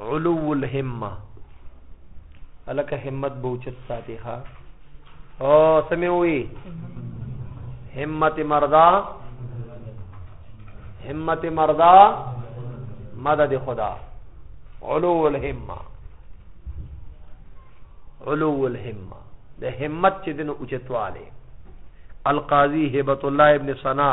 علو الهمه الکه همت بوچت ساتي ها او سموي همت مردا همت مردا مدد خدا علو الهمه علو الهمه د همت چې دنه اوچتواله القاضي هبت الله ابن صنا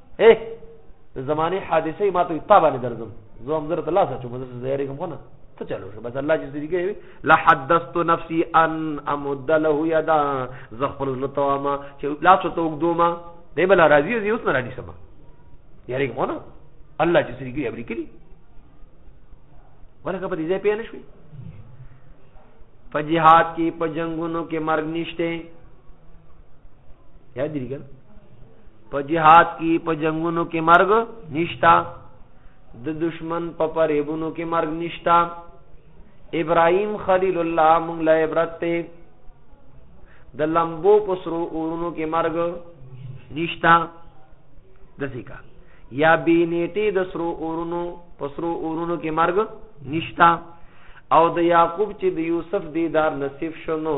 اے د زمانه حادثه ما ته تابانه درځم زه هم زره الله سچو مزه زیری کوم نه ته چلو شو بس الله چې دې کوي لا حدثت نفسي ان امد له يدا زخل لتواما چې لا څه تو دوما دې بل راضي زي اوس نه راضي سما یاري کوم نه الله چې دې کوي ابري کړی ورکه په دې ځای پیانه شوي په جهاد کې په جنگونو کې مرګ نشته یا دې ګر په جهاد کې په جنگونو کې مرګ نشتا د دشمن په پریبونو کې مرګ نشتا ابراهیم خلیل الله مونږ له عبرت ته د لمبو پسرو اورونو کې مرګ نشتا د ذکر یا بی نیټه د سرو اورونو پسرو اورونو کې مرګ نشتا او د یعقوب چې د یوسف دیدار نصیب شنو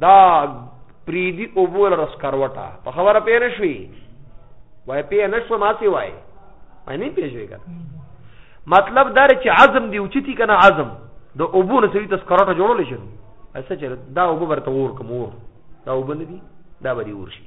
دا پریدی اوبول رس کروټه په خبره پې نه شوي وای پې نه شو ماتي وای وای نه پیژوي کنه مطلب دا چې عزم دی اوچتی کنه عزم د اوبو نه سړي تذکرټه جوړول شي اسه چې دا اوبو برته ور کوم ور دا اوبو نه دي دا به دي ور شي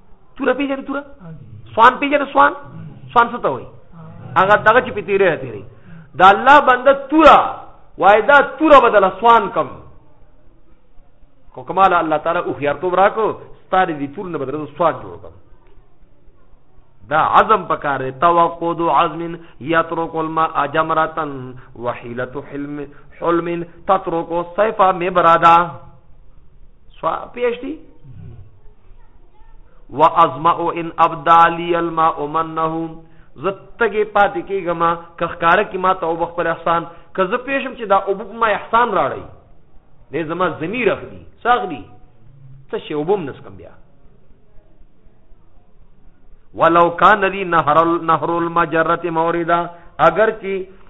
توره پیژنې توره سوان پیژنې سوان سوان څه ته وایي هغه دغه چې په تیرې تیرې د الله بنده توره وای دا توره بدل سوان کم خو کمال الله تعالی او خيارتوب راکو ستاره دي تور نه بدل سوان جوړ کم دا عزم پکاره توقع دو عزم یترک الماء جمرتن وحیلت حلم حلم تترک صیفا مبرادا سوا پیشتی و ازمع ان ابدالی الماء منه زه تګې پاتې کېږم که ښکاره کې ما ته اوبه خپل احسان که زه پېښم چې دا اوبه په ما احسان راړی دی زما ضمیر اخلي څه اخلي څه شی اوبه هم نسکم بیا ولو کان لي نهر نهر المجرة موردا اگر چې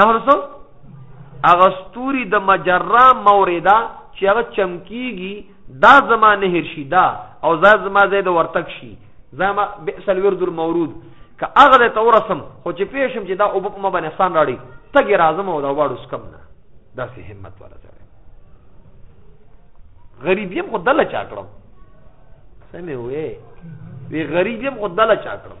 نه ورسو هغه ستوري د مجرا مورده چې هغه چمکیږي دا زما نه هیر شي دا او زا زما زید ورتک شي زما بئس الورد المورود که هغه ته ورسم خو چې پیشم چې دا او په ما باندې سان راړي تګي راځم او دا واړو سکم نه دا سه همت ولا سره غریب یم خو دله چا کړم سمې وې وی غریب یم خو دله چا کړم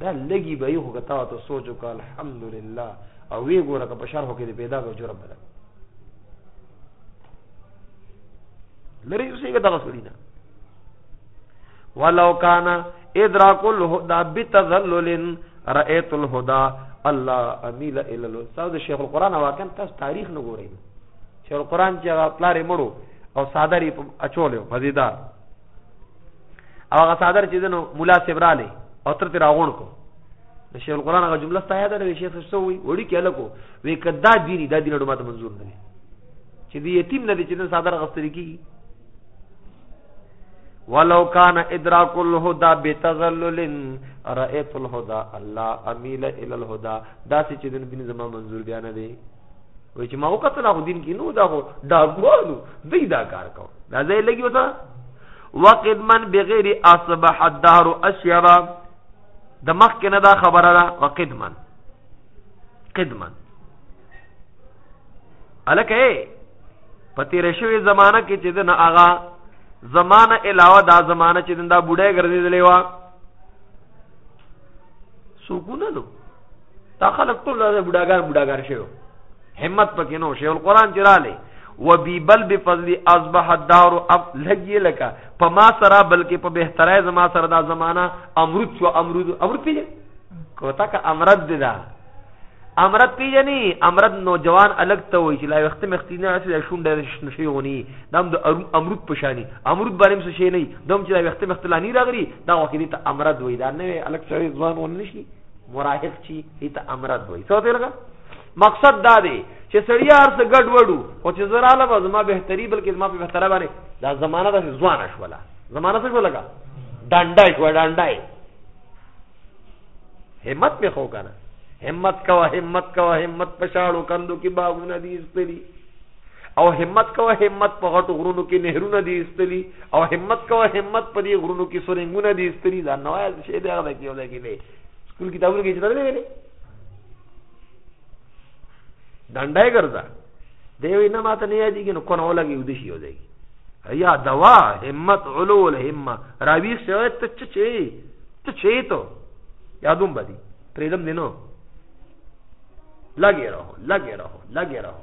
دا لګي به یو غتا ته سوچ وکړه الحمدلله او وی ګوره که په شرح کې پیدا کو جرب بل لري اوسې غتا وسړي نه ولو کان ادراک الهدى بتذلل رأيت الهدى الله اميل الى الاستاذ شیخ القران واقعا تاسو تاریخ نه ګورئ شیخ القران چې پلار مړو او صادری اچولیو مزیدار او هغه صادر چې دنو مولا سبراله او تر تر راغون کو د شیخ القرآن هغه جمله ستایه ده د شیخ څه وی وړي کې لکو وې کدا دیني دا دینه ډومه منظور نه چې دی یتیم نه دي چې صادر غستری کی ولو کان ادراک الهدى بتذلل رأيت الهدى الله اميل الى الهدى دا چې دین بن زما منظور بیان دی وای چې ما وکتل هغه دین کې نو دا خو ډاګوانو دی دا کار کو دا ځای لګي وته وقد من بغیر اصبح الدهر اشرا د مخ کې نه دا خبره ده وقد من قدما الکه په تیر شوی زمانہ کې چې دنا آغا زمانہ علاوه دا زمانہ چې دا بډای ګرځیدلې و سکونه نو دا خلک ټول د بډاګان بډاګان شوی همت پکې نو شیخ القرآن چې رالی و بی بل بفضل اصبح الدار اب لګی لکه په ما سره بلکې په بهتره زما سره دا زمانہ امرود شو امرود امرود پیږي کوتا کا امرد دی دا امرد پیجنی امرد نوجوان الګ ته وای چې لا وخت مختی نه اصل شون ډېر شنو شي غونی دم د امرود پشانی امرود باندې څه شي نه دم چې لا وخت مخت لانی راغلی دا وکړي ته امرد وای دا نه الګ سره ځوان ون نشي مراهق چی ایت امرد وای څه پیلګه مقصد دا دی چې سړی هر څه ګډ وډو خو چې زرا له زما بهتري بلکې زما په بهتره باندې دا زمانہ د ځوان شولا زمانہ څه شولګه ډانډای شو ډانډای همت مې خو کنه همت کوا همت کوا همت پشاړو کندو کې باغونه دي استری او همت کوه همت په غټو غرونو کې نهرونه دي ایستلي او همت کوه همت په دې غرونو کې سرنګونه دي ایستلي ځان نه وایه شی دی هغه کې یو ځای کې دی سکول کتابونو کې چې نه ویلې ډنډای ګرځه دی وی نه ماته نه یادېږي نو کونه ولګي ودی شي یو ځای یا دوا همت علو الهمه راوی شوی ته چې چې ته چې ته یادوم بدی پریدم دینو لګې رهو لګې رهو لګې رهو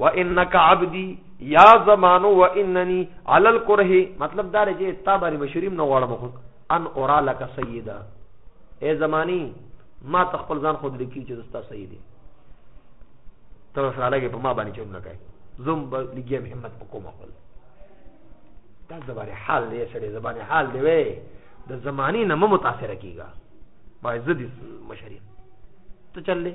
و انک عبدی یا زمانو و اننی علی الکره مطلب دا رجه تا باندې بشریم نه غواړم خو ان اورا لک سیدا اے زمانی ما تخپل ځان خود لکی چې دستا سیدی ته سره لګي په ما باندې چون نه کوي زوم به لګي همت وکوم خپل دا زبانه حال دی سړي زبانه حال دی وې د زماني نه متاثر کیږي باید زدي مشرین ته چللې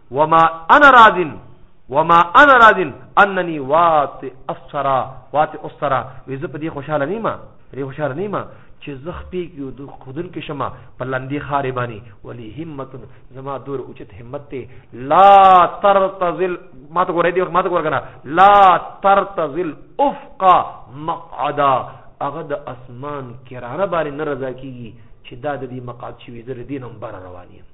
وما انا راضن وما انا راضن انني وات اسرا وات اسرا وزه په دې خوشاله نه ما په دې خوشاله نه ما چې زخ پی کیو د خودن کې شمه په لاندې خارې باندې ولی همت زما دور اوچت همت ته لا ترتزل ما ته ګورې دی ما ته ګور کنه لا ترتزل افق مقعدا هغه د اسمان کرانه باندې نه رضا کیږي چې دا د دې مقعد شوی زر دینم بار روان یم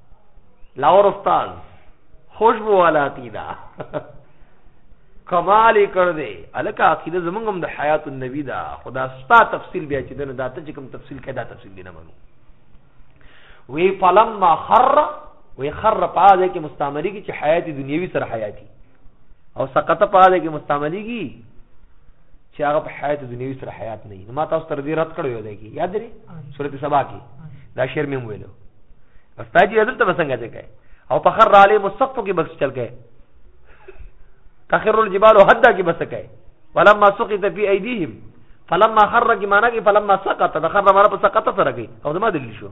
لاور استاد خوشبو والا عقیده کمال کړ دې الکه عقیده زمونږ هم د حیات النبی دا خدا ستا تفصیل بیا چې دنه داته چې کوم تفصیل کړه دا تفصیل دینه منو وی فلما خر وی خر پاده کې مستعملی کې چې حیات دنیوي سره حیاتي او سقط پاده کې مستعملی کې چې هغه په حیات دنیوي سره حیات نه وي نو ما تاسو تر دې رد کړو یو ځای کې یاد لري سورت سبا کې دا شعر مې ویلو بس تا چې دلته به څنګه ځای کوي او په خر رالی مصفو کې بس چل کوي تخر الجبال حدا کې بس کوي ولما سقط في ايديهم فلما خر کې معنا کې فلما سقط د خر معنا په سقط سره کوي او زما دلیل شو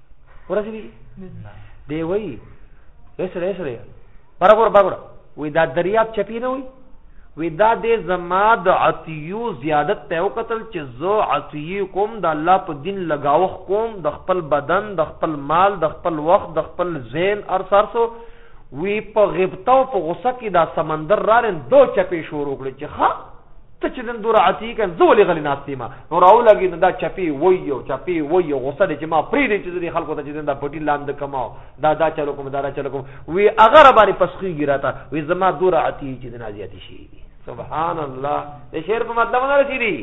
ورسې دي دی وای اسره اسره برګور برګور وې دا دریاب چپی نه وي وې دا د زما د عطیو زیادت ته وکتل چې زه عطیه کوم د الله په دین لګاوخ کوم د خپل بدن د خپل مال د خپل وخت د خپل ذهن ارسارسو وی په غبطه او په غصه کې دا سمندر رارن دو چپی شروع کړي چې ښا ته چې نن دوره عتی کن زه ولې غلی ناستې ما نو راولګي نو دا چپی وای او چپی وای او غوسه دې چې ما پرې دې چې دې خلکو ته چې دا پټي لاند کماو دا دا چلو کوم دا دا چلو کوم وی اگر باندې پسخیږي راته وی زما دوره عتی چې د نازیاتی شي سبحان الله د شعر په مطلب نه رسیدي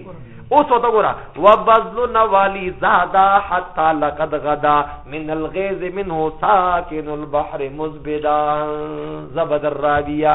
اوس وته ګورا وبذل نوالی زادا حتا لقد غدا من الغيظ منه ساكن البحر مزبدا زبد الرابيه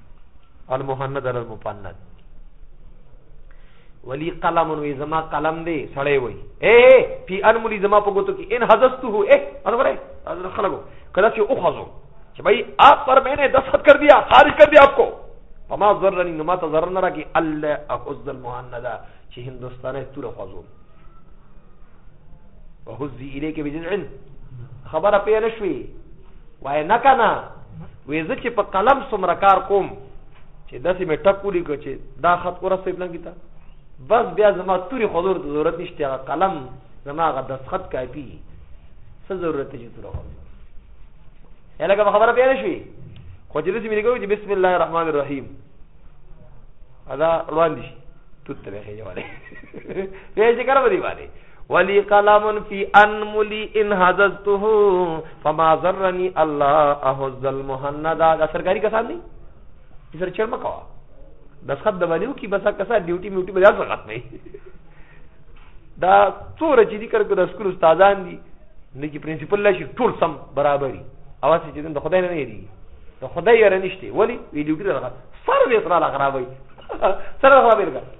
المهند علی المفند ولی قلم وی زما قلم دی سړی وی اے پی ان ملی زما په ګوتو کې ان حذسته اے ان وره از خلګو کله چې او خزو چې بھائی آپ پر میں نے دستخط کر دیا خارج کر دیا آپ کو فما ضرنی نما ته ضرر نه راکی الله احز المهندا چې هندستان تور خزو وهزي الیک بجذع خبره پې نه شوي وای نه کنه وې زه چې په قلم سمره کار کوم چې داسې مې ټک ولي کو چې دا خط ورسې پلان کیته بس بیا زما توري خضور ته ضرورت نشته هغه قلم زما هغه دستخط کاپی څه ضرورت دی چې تور خو الګه خبره پیل شي خو چې داسې مې لګو چې بسم الله الرحمن الرحیم ادا روان دي توت ته به خېجواله به چې کار ودی باندې ولی قلم فی انملی ان حززته فما ذرنی الله احز المهند دا سرکاری کسان دی چې سر چرمه کوا دسخط د باندې کی بس کسا ډیوټي میوټي بیا څه ختمه دا څور چې ذکر کړو د سکول استادان دي نه چې پرنسپل لشي ټول سم برابرۍ اواز چې د خدای نه نه دی د خدای یې نشته ولی ویډیو کې راغله سر وې سره لا خرابې سره خرابې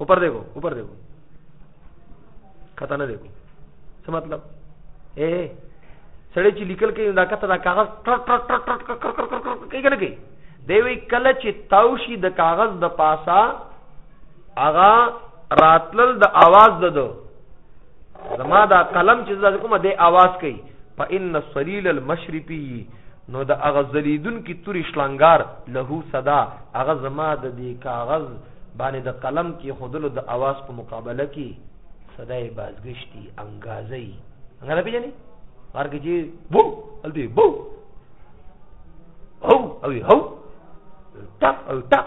اوپر دیکھو اوپر دیکھو کته نه دیکھو څه مطلب اے سړی چې لیکل کوي دا کته دا کاغذ ټر ټر ټر ټر کر کر کر کر کوي کنه کوي دی وی کله چې تاوشي د کاغذ د پاسا اغا راتلل د आवाज ددو زما دا قلم چې زده کوم د اواز کوي فإن الصليل المشربي نو د اغه زلیدون کی توري شلنګار له صدا اغه زما د دې کاغذ باندې د قلم کې خودلو د اواز په مقابله کې صدای بازګشتي انګازي هغه نه پیژني ورګه چې بو الدی بو هو او هو ټپ او ټپ